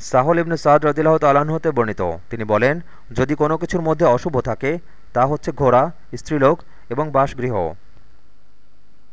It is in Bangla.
সাহল ইবনু সাদ রদিল্লাহ তালাহ হতে বর্ণিত। তিনি বলেন, যদি কোনো কিছুর মধ্যে অশুভ থাকে, তা হচ্ছে ঘোড়া, স্ত্রীলোক এবং বাসগৃহ।